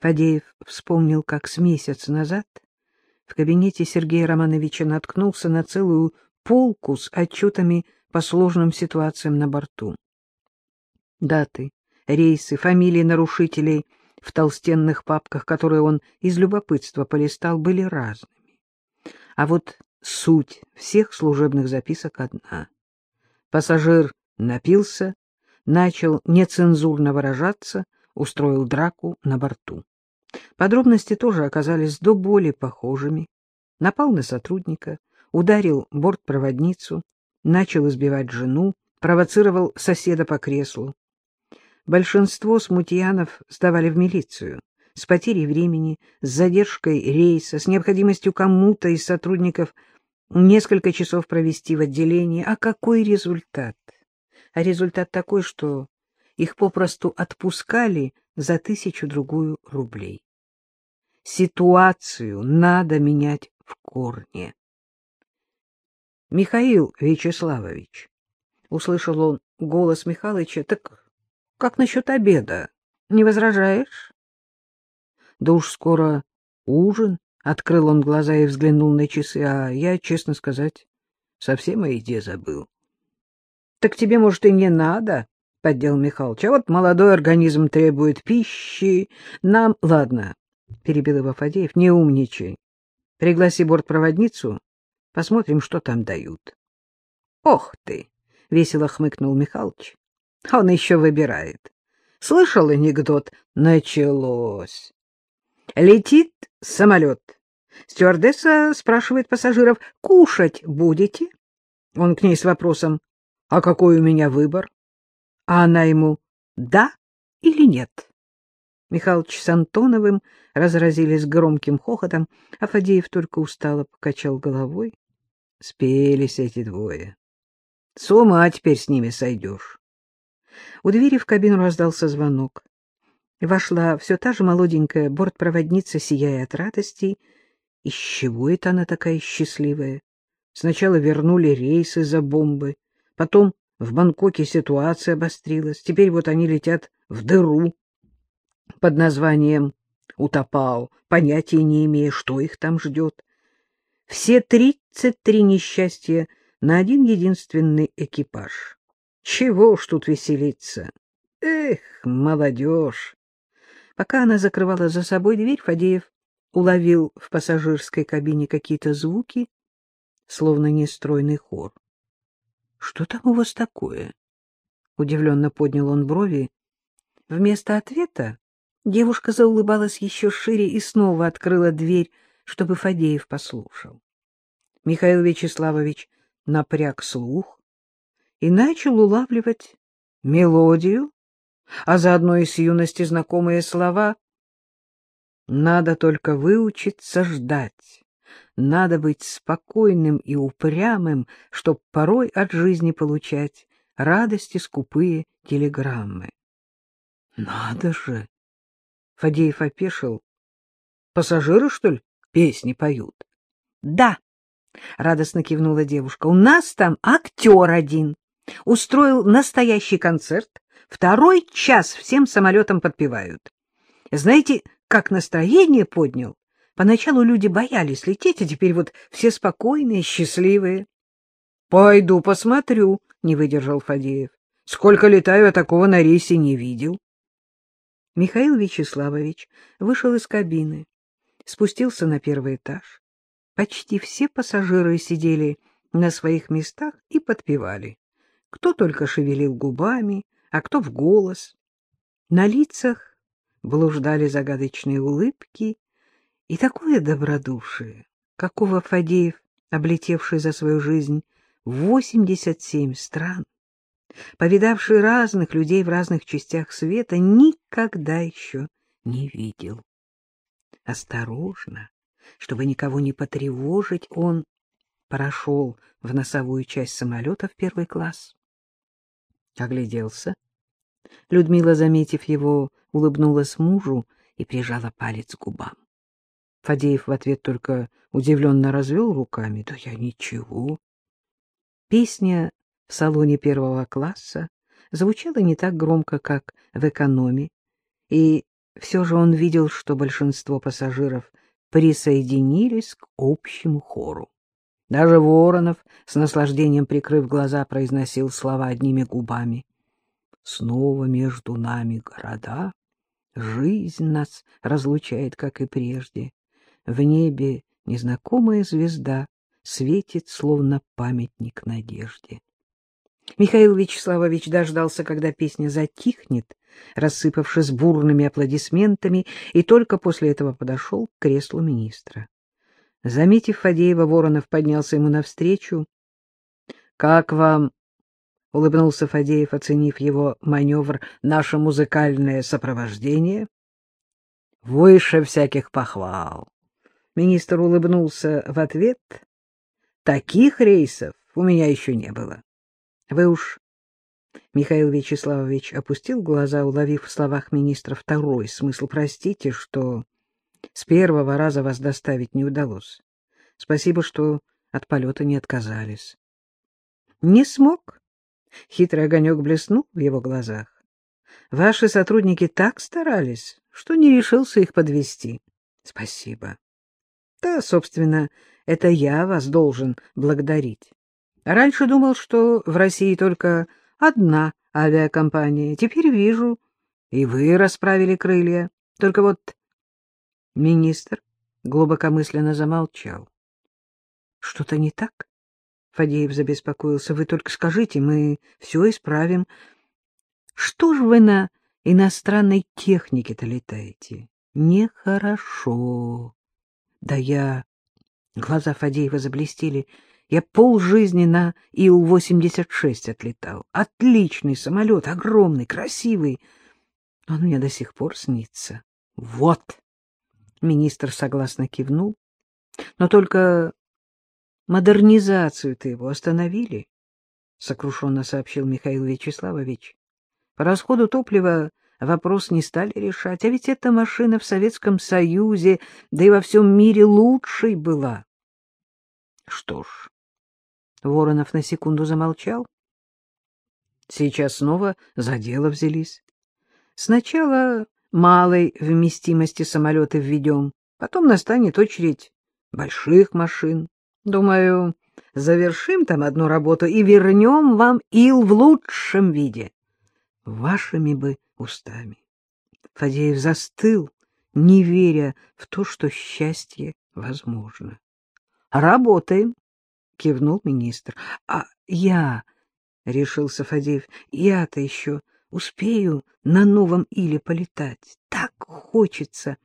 Фадеев вспомнил, как с месяц назад в кабинете Сергея Романовича наткнулся на целую полку с отчетами по сложным ситуациям на борту. Даты, рейсы, фамилии нарушителей в толстенных папках, которые он из любопытства полистал, были разными. А вот суть всех служебных записок одна. Пассажир напился, начал нецензурно выражаться, устроил драку на борту. Подробности тоже оказались до боли похожими. Напал на сотрудника, ударил бортпроводницу, начал избивать жену, провоцировал соседа по креслу. Большинство смутьянов сдавали в милицию с потерей времени, с задержкой рейса, с необходимостью кому-то из сотрудников несколько часов провести в отделении. А какой результат? А результат такой, что их попросту отпускали за тысячу-другую рублей. Ситуацию надо менять в корне. Михаил Вячеславович, — услышал он голос Михалыча, — так как насчет обеда? Не возражаешь? Да уж скоро ужин, — открыл он глаза и взглянул на часы, а я, честно сказать, совсем о еде забыл. — Так тебе, может, и не надо, — поддел Михалыч. — А вот молодой организм требует пищи. Нам... — Ладно, — перебил его Фадеев, — не умничай. Пригласи бортпроводницу, посмотрим, что там дают. — Ох ты! — весело хмыкнул Михалыч. — Он еще выбирает. Слышал анекдот? Началось. Летит самолет. Стюардесса спрашивает пассажиров, кушать будете? Он к ней с вопросом, а какой у меня выбор? А она ему «да» или «нет». Михалыч с Антоновым разразились громким хохотом, а Фадеев только устало покачал головой. Спелись эти двое. С ума теперь с ними сойдешь. У двери в кабину раздался звонок. Вошла все та же молоденькая бортпроводница, сияя от радости. Из чего это она такая счастливая? Сначала вернули рейсы за бомбы, потом в Бангкоке ситуация обострилась. Теперь вот они летят в дыру под названием Утопао, понятия не имея, что их там ждет. Все тридцать три несчастья на один единственный экипаж. Чего ж тут веселиться? Эх, молодежь! Пока она закрывала за собой дверь, Фадеев уловил в пассажирской кабине какие-то звуки, словно нестройный хор. Что там у вас такое? Удивленно поднял он брови. Вместо ответа девушка заулыбалась еще шире и снова открыла дверь, чтобы Фадеев послушал. Михаил Вячеславович напряг слух и начал улавливать мелодию, а заодно и с юности знакомые слова «Надо только выучиться ждать». Надо быть спокойным и упрямым, чтоб порой от жизни получать радости скупые телеграммы. Надо же! Фадеев опешил. Пассажиры, что ли, песни поют? Да, радостно кивнула девушка. У нас там актер один. Устроил настоящий концерт. Второй час всем самолетам подпевают. Знаете, как настроение поднял? Поначалу люди боялись лететь, а теперь вот все спокойные, счастливые. — Пойду посмотрю, — не выдержал Фадеев. — Сколько летаю, а такого на рейсе не видел. Михаил Вячеславович вышел из кабины, спустился на первый этаж. Почти все пассажиры сидели на своих местах и подпевали. Кто только шевелил губами, а кто в голос. На лицах блуждали загадочные улыбки, и такое добродушие, какого Фадеев, облетевший за свою жизнь восемьдесят семь стран, повидавший разных людей в разных частях света, никогда еще не видел. Осторожно, чтобы никого не потревожить, он прошел в носовую часть самолета в первый класс. Огляделся. Людмила, заметив его, улыбнулась мужу и прижала палец к губам. Фадеев в ответ только удивленно развел руками. Да я ничего. Песня в салоне первого класса звучала не так громко, как в экономе, и Все же он видел, что большинство пассажиров присоединились к общему хору. Даже Воронов, с наслаждением прикрыв глаза, произносил слова одними губами. «Снова между нами города, жизнь нас разлучает, как и прежде. В небе незнакомая звезда светит, словно памятник надежде». Михаил Вячеславович дождался, когда песня затихнет, рассыпавшись бурными аплодисментами, и только после этого подошел к креслу министра. Заметив Фадеева, Воронов поднялся ему навстречу. — Как вам, — улыбнулся Фадеев, оценив его маневр, — наше музыкальное сопровождение? — Выше всяких похвал. Министр улыбнулся в ответ. — Таких рейсов у меня еще не было. Вы уж... Михаил Вячеславович опустил глаза, уловив в словах министра второй смысл. Простите, что с первого раза вас доставить не удалось. Спасибо, что от полета не отказались. Не смог. Хитрый огонек блеснул в его глазах. Ваши сотрудники так старались, что не решился их подвести. Спасибо. Да, собственно, это я вас должен благодарить. Раньше думал, что в России только одна авиакомпания. Теперь вижу, и вы расправили крылья. Только вот министр глубокомысленно замолчал. — Что-то не так? Фадеев забеспокоился. — Вы только скажите, мы все исправим. — Что ж вы на иностранной технике-то летаете? — Нехорошо. — Да я... Глаза Фадеева заблестели. Я полжизни на Ил-86 отлетал. Отличный самолет, огромный, красивый. Он мне до сих пор снится. Вот. Министр согласно кивнул. Но только модернизацию-то его остановили, — сокрушенно сообщил Михаил Вячеславович. По расходу топлива вопрос не стали решать, а ведь эта машина в Советском Союзе, да и во всем мире лучшей была. Что ж, Воронов на секунду замолчал. Сейчас снова за дело взялись. Сначала малой вместимости самолеты введем, потом настанет очередь больших машин. Думаю, завершим там одну работу и вернем вам ил в лучшем виде. Вашими бы устами. Фадеев застыл, не веря в то, что счастье возможно. Работаем кивнул министр. — А я, — решился Фадеев, — я-то еще успею на новом иле полетать. Так хочется.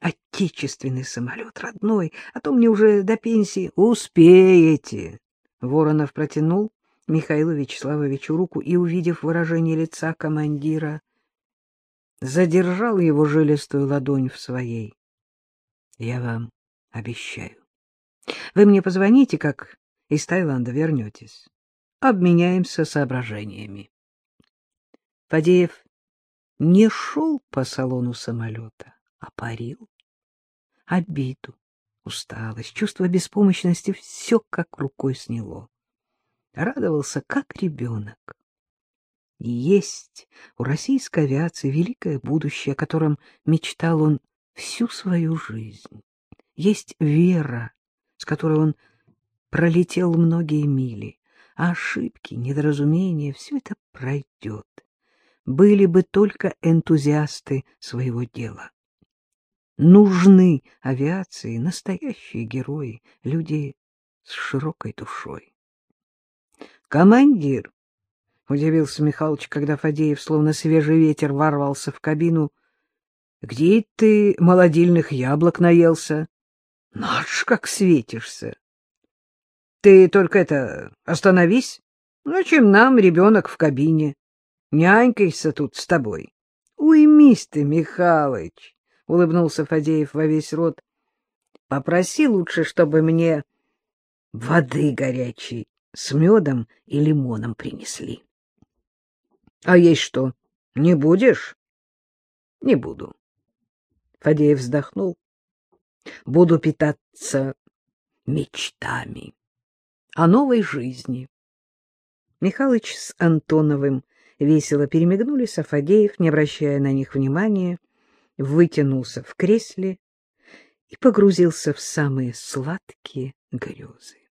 Отечественный самолет, родной, а то мне уже до пенсии. — Успеете! Воронов протянул Михаилу Вячеславовичу руку и, увидев выражение лица командира, задержал его жилистую ладонь в своей. — Я вам обещаю. Вы мне позвоните, как из Таиланда вернетесь. Обменяемся соображениями. Фадеев не шел по салону самолета, а парил. Обиду, усталость, чувство беспомощности — все как рукой сняло. Радовался, как ребенок. есть у российской авиации великое будущее, о котором мечтал он всю свою жизнь. Есть вера с которой он пролетел многие мили, а ошибки, недоразумения — все это пройдет. Были бы только энтузиасты своего дела. Нужны авиации настоящие герои, люди с широкой душой. «Командир!» — удивился Михалыч, когда Фадеев, словно свежий ветер, ворвался в кабину. — Где ты молодильных яблок наелся? Наш, как светишься. Ты только это, остановись. Зачем нам ребенок в кабине? Нянькайся тут с тобой. Уймись ты, Михалыч, — улыбнулся Фадеев во весь рот. Попроси лучше, чтобы мне воды горячей с медом и лимоном принесли. — А есть что, не будешь? — Не буду. Фадеев вздохнул буду питаться мечтами о новой жизни. Михалыч с Антоновым весело перемигнулись, а Фадеев, не обращая на них внимания, вытянулся в кресле и погрузился в самые сладкие грезы.